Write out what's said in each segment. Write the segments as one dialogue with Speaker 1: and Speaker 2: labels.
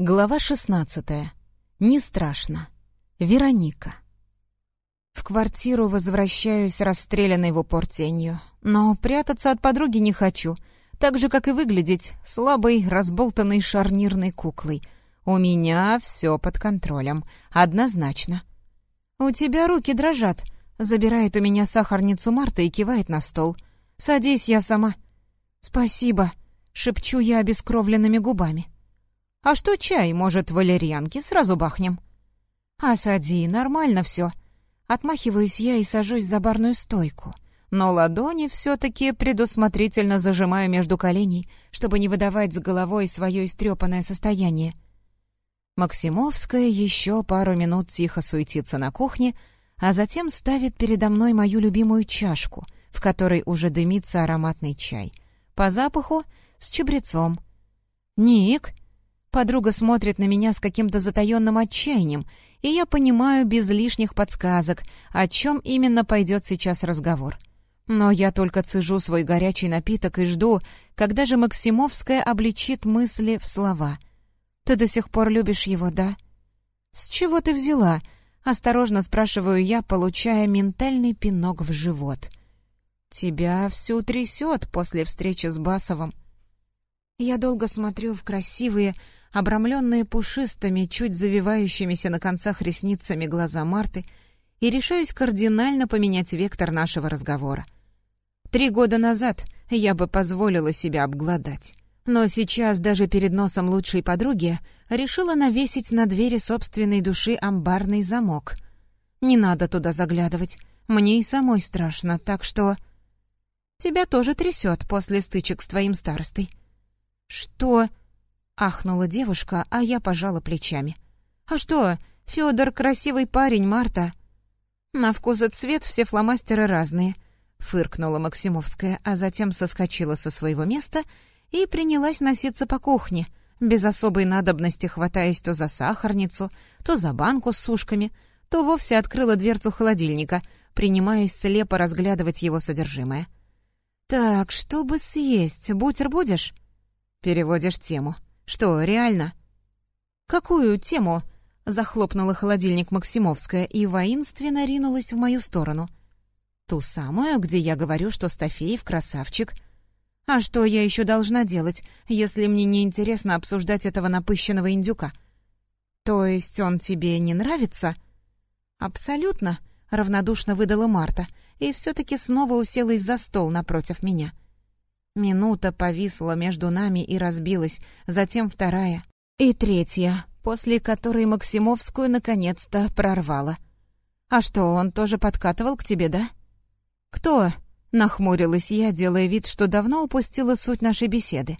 Speaker 1: Глава 16. Не страшно. Вероника. В квартиру возвращаюсь, расстрелянной в упор тенью. Но прятаться от подруги не хочу, так же, как и выглядеть слабой, разболтанной шарнирной куклой. У меня все под контролем, однозначно. «У тебя руки дрожат», — забирает у меня сахарницу Марта и кивает на стол. «Садись, я сама». «Спасибо», — шепчу я обескровленными губами. А что чай, может, валерьянки сразу бахнем?» «Осади, нормально все. Отмахиваюсь я и сажусь за барную стойку. Но ладони все-таки предусмотрительно зажимаю между коленей, чтобы не выдавать с головой свое истрепанное состояние. Максимовская еще пару минут тихо суетится на кухне, а затем ставит передо мной мою любимую чашку, в которой уже дымится ароматный чай. По запаху — с чабрецом. «Ник!» Подруга смотрит на меня с каким-то затаённым отчаянием, и я понимаю без лишних подсказок, о чем именно пойдет сейчас разговор. Но я только цежу свой горячий напиток и жду, когда же Максимовская обличит мысли в слова. «Ты до сих пор любишь его, да?» «С чего ты взяла?» — осторожно спрашиваю я, получая ментальный пинок в живот. «Тебя всю трясет после встречи с Басовым». Я долго смотрю в красивые, обрамленные пушистыми, чуть завивающимися на концах ресницами глаза Марты, и решаюсь кардинально поменять вектор нашего разговора. Три года назад я бы позволила себя обглодать. Но сейчас даже перед носом лучшей подруги решила навесить на двери собственной души амбарный замок. Не надо туда заглядывать, мне и самой страшно, так что... Тебя тоже трясет после стычек с твоим старостой. Что? Ахнула девушка, а я пожала плечами. «А что, Федор красивый парень, Марта?» «На вкус и цвет все фломастеры разные», — фыркнула Максимовская, а затем соскочила со своего места и принялась носиться по кухне, без особой надобности хватаясь то за сахарницу, то за банку с сушками, то вовсе открыла дверцу холодильника, принимаясь слепо разглядывать его содержимое. «Так, чтобы съесть, бутер будешь?» «Переводишь тему», «Что, реально?» «Какую тему?» — захлопнула холодильник Максимовская и воинственно ринулась в мою сторону. «Ту самую, где я говорю, что Стафеев красавчик. А что я еще должна делать, если мне не интересно обсуждать этого напыщенного индюка? То есть он тебе не нравится?» «Абсолютно», — равнодушно выдала Марта, и все-таки снова уселась за стол напротив меня. — Минута повисла между нами и разбилась, затем вторая и третья, после которой Максимовскую наконец-то прорвала. «А что, он тоже подкатывал к тебе, да?» «Кто?» — нахмурилась я, делая вид, что давно упустила суть нашей беседы.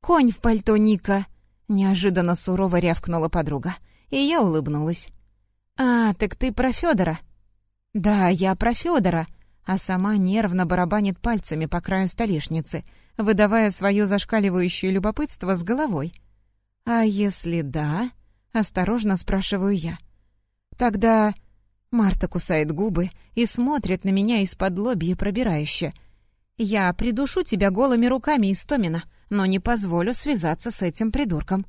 Speaker 1: «Конь в пальто Ника!» — неожиданно сурово рявкнула подруга, и я улыбнулась. «А, так ты про Федора?» «Да, я про Федора», а сама нервно барабанит пальцами по краю столешницы, выдавая свое зашкаливающее любопытство с головой. «А если да?» — осторожно спрашиваю я. «Тогда...» Марта кусает губы и смотрит на меня из-под лобья пробирающе. «Я придушу тебя голыми руками, Истомина, но не позволю связаться с этим придурком».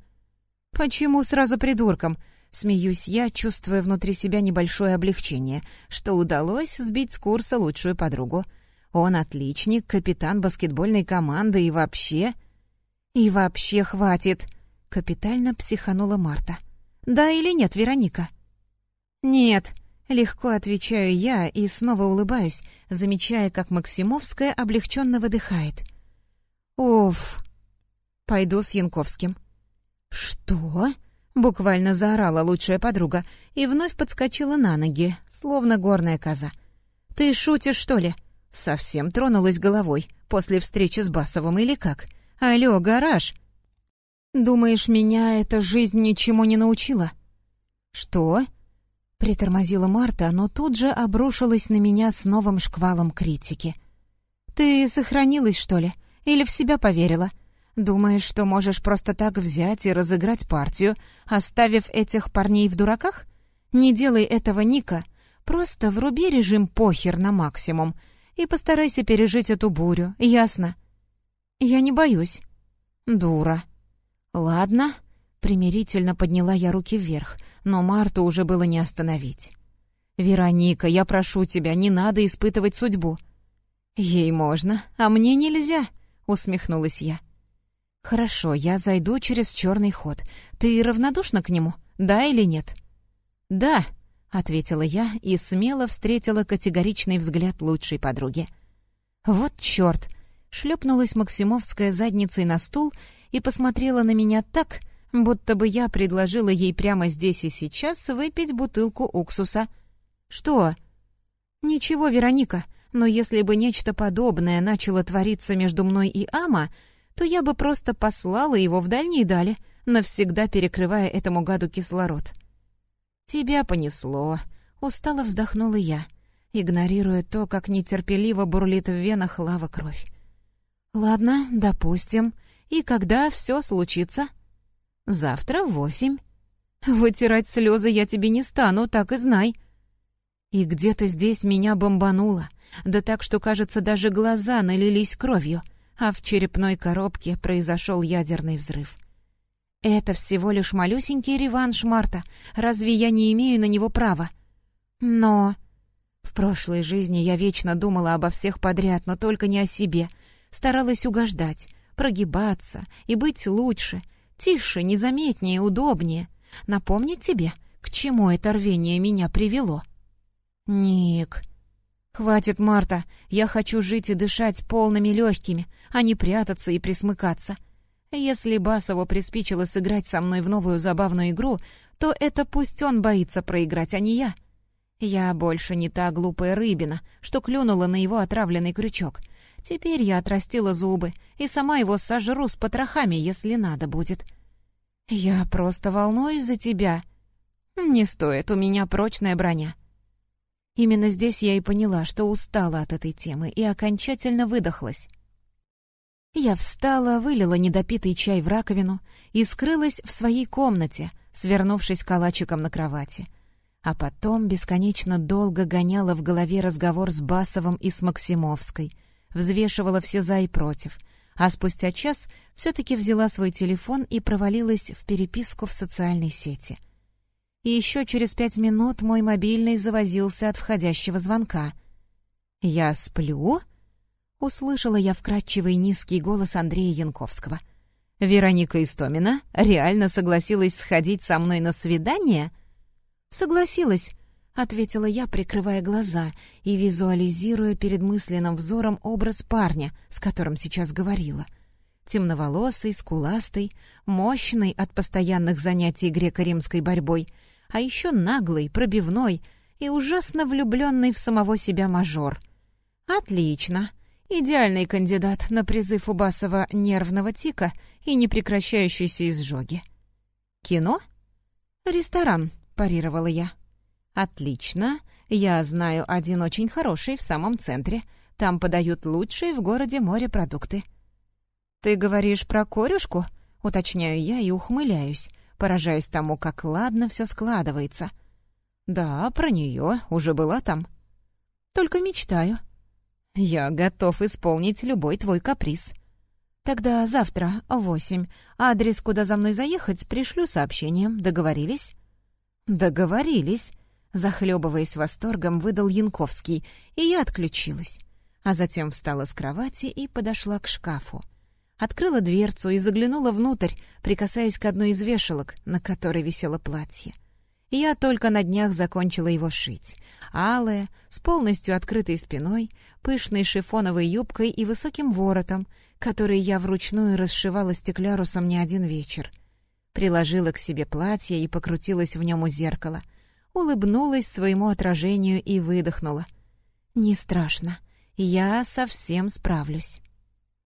Speaker 1: «Почему сразу придурком?» Смеюсь я, чувствуя внутри себя небольшое облегчение, что удалось сбить с курса лучшую подругу. Он отличник, капитан баскетбольной команды и вообще... И вообще хватит! Капитально психанула Марта. Да или нет, Вероника? Нет, легко отвечаю я и снова улыбаюсь, замечая, как Максимовская облегченно выдыхает. Уф, пойду с Янковским. Что? Буквально заорала лучшая подруга и вновь подскочила на ноги, словно горная коза. «Ты шутишь, что ли?» Совсем тронулась головой после встречи с Басовым или как? «Алло, гараж!» «Думаешь, меня эта жизнь ничему не научила?» «Что?» Притормозила Марта, но тут же обрушилась на меня с новым шквалом критики. «Ты сохранилась, что ли? Или в себя поверила?» Думаешь, что можешь просто так взять и разыграть партию, оставив этих парней в дураках? Не делай этого, Ника. Просто вруби режим похер на максимум и постарайся пережить эту бурю, ясно? Я не боюсь. Дура. Ладно, Примирительно подняла я руки вверх, но Марту уже было не остановить. «Вероника, я прошу тебя, не надо испытывать судьбу». «Ей можно, а мне нельзя», — усмехнулась я. «Хорошо, я зайду через черный ход. Ты равнодушна к нему, да или нет?» «Да», — ответила я и смело встретила категоричный взгляд лучшей подруги. «Вот чёрт!» — шлепнулась Максимовская задницей на стул и посмотрела на меня так, будто бы я предложила ей прямо здесь и сейчас выпить бутылку уксуса. «Что?» «Ничего, Вероника, но если бы нечто подобное начало твориться между мной и Ама, то я бы просто послала его в дальние дали, навсегда перекрывая этому гаду кислород». «Тебя понесло», — устало вздохнула я, игнорируя то, как нетерпеливо бурлит в венах лава кровь. «Ладно, допустим. И когда все случится?» Завтра в восемь. Вытирать слезы я тебе не стану, так и знай. И где-то здесь меня бомбануло, да так, что, кажется, даже глаза налились кровью, а в черепной коробке произошел ядерный взрыв. Это всего лишь малюсенький реванш Марта. Разве я не имею на него права? Но... В прошлой жизни я вечно думала обо всех подряд, но только не о себе. Старалась угождать, прогибаться и быть лучше — Тише, незаметнее, удобнее. Напомнить тебе, к чему это рвение меня привело?» «Ник...» «Хватит, Марта. Я хочу жить и дышать полными легкими, а не прятаться и присмыкаться. Если Басову приспичило сыграть со мной в новую забавную игру, то это пусть он боится проиграть, а не я. Я больше не та глупая рыбина, что клюнула на его отравленный крючок. Теперь я отрастила зубы и сама его сожру с потрохами, если надо будет. Я просто волнуюсь за тебя. Не стоит, у меня прочная броня. Именно здесь я и поняла, что устала от этой темы и окончательно выдохлась. Я встала, вылила недопитый чай в раковину и скрылась в своей комнате, свернувшись калачиком на кровати. А потом бесконечно долго гоняла в голове разговор с Басовым и с Максимовской — взвешивала все «за» и «против», а спустя час все-таки взяла свой телефон и провалилась в переписку в социальной сети. И еще через пять минут мой мобильный завозился от входящего звонка. «Я сплю?» — услышала я вкрадчивый низкий голос Андрея Янковского. «Вероника Истомина реально согласилась сходить со мной на свидание?» «Согласилась», — ответила я, прикрывая глаза и визуализируя перед мысленным взором образ парня, с которым сейчас говорила. Темноволосый, скуластый, мощный от постоянных занятий греко-римской борьбой, а еще наглый, пробивной и ужасно влюбленный в самого себя мажор. «Отлично!» Идеальный кандидат на призыв у Басова нервного тика и непрекращающейся изжоги. «Кино?» «Ресторан», — парировала я. «Отлично. Я знаю один очень хороший в самом центре. Там подают лучшие в городе морепродукты». «Ты говоришь про корюшку?» — уточняю я и ухмыляюсь, поражаясь тому, как ладно все складывается. «Да, про нее. Уже была там». «Только мечтаю». «Я готов исполнить любой твой каприз». «Тогда завтра в восемь. Адрес, куда за мной заехать, пришлю сообщением. Договорились?» «Договорились», Захлебываясь восторгом, выдал Янковский, и я отключилась. А затем встала с кровати и подошла к шкафу. Открыла дверцу и заглянула внутрь, прикасаясь к одной из вешалок, на которой висело платье. Я только на днях закончила его шить. Алое, с полностью открытой спиной, пышной шифоновой юбкой и высоким воротом, который я вручную расшивала стеклярусом не один вечер. Приложила к себе платье и покрутилась в нем у зеркала — улыбнулась своему отражению и выдохнула. «Не страшно. Я совсем справлюсь».